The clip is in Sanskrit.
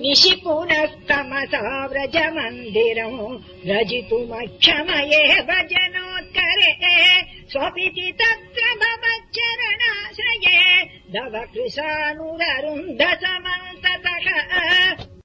निशि पुनस्तमसा व्रज मन्दिरम् रजितुमक्षमये भजनोत्करे। स्वपिति तत्र भवच्चरणाश्रये दव कृशानुररुन्ध दसम